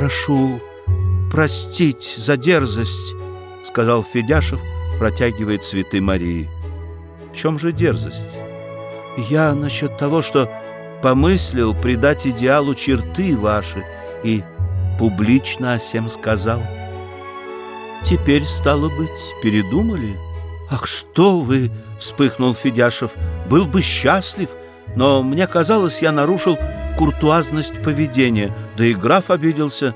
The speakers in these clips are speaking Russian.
прошу простить за дерзость», — сказал Федяшев, протягивая цветы Марии. «В чем же дерзость?» «Я насчет того, что помыслил придать идеалу черты ваши и публично о всем сказал. Теперь, стало быть, передумали?» «Ах, что вы!» — вспыхнул Федяшев. «Был бы счастлив, но мне казалось, я нарушил куртуазность поведения, да и граф обиделся».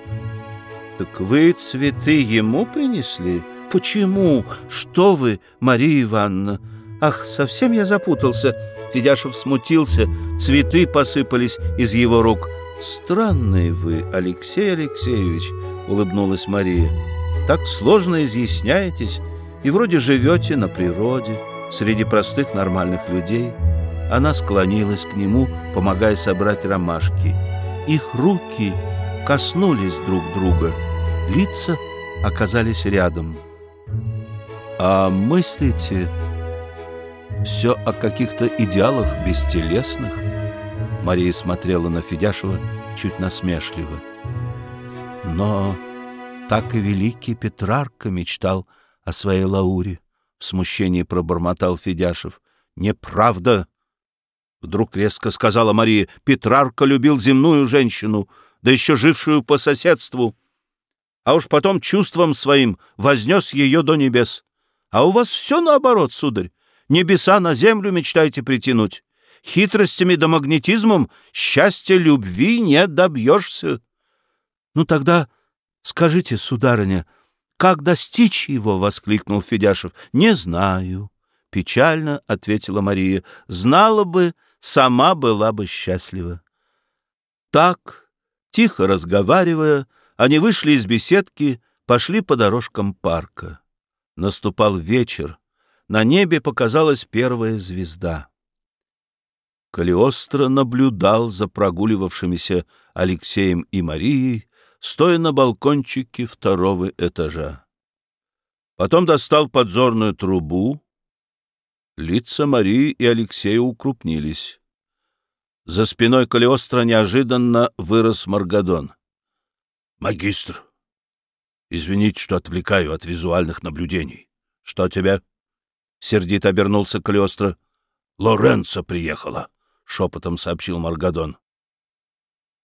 «Так вы цветы ему принесли?» «Почему? Что вы, Мария Ивановна?» «Ах, совсем я запутался!» Федяшев смутился, цветы посыпались из его рук. «Странный вы, Алексей Алексеевич!» — улыбнулась Мария. «Так сложно изъясняетесь, и вроде живете на природе, среди простых нормальных людей». Она склонилась к нему, помогая собрать ромашки. Их руки коснулись друг друга, лица оказались рядом. «А мыслите все о каких-то идеалах бестелесных?» Мария смотрела на Федяшева чуть насмешливо. «Но так и великий Петрарка мечтал о своей Лауре», — в смущении пробормотал Федяшев. «Неправда!» Вдруг резко сказала Мария, Петрарка любил земную женщину, да еще жившую по соседству. А уж потом чувством своим вознес ее до небес. А у вас все наоборот, сударь. Небеса на землю мечтаете притянуть. Хитростями да магнетизмом счастья любви не добьешься. Ну тогда скажите, сударыня, как достичь его? — воскликнул Федяшев. — Не знаю. — печально ответила Мария. — Знала бы, сама была бы счастлива. Так, тихо разговаривая, они вышли из беседки, пошли по дорожкам парка. Наступал вечер, на небе показалась первая звезда. Калиостро наблюдал за прогуливавшимися Алексеем и Марией, стоя на балкончике второго этажа. Потом достал подзорную трубу, Лица Марии и Алексея укрупнились. За спиной Калиостро неожиданно вырос Маргадон. «Магистр, извините, что отвлекаю от визуальных наблюдений. Что тебе?» Сердито обернулся Калиостро. «Лоренцо приехала», — шепотом сообщил Маргадон.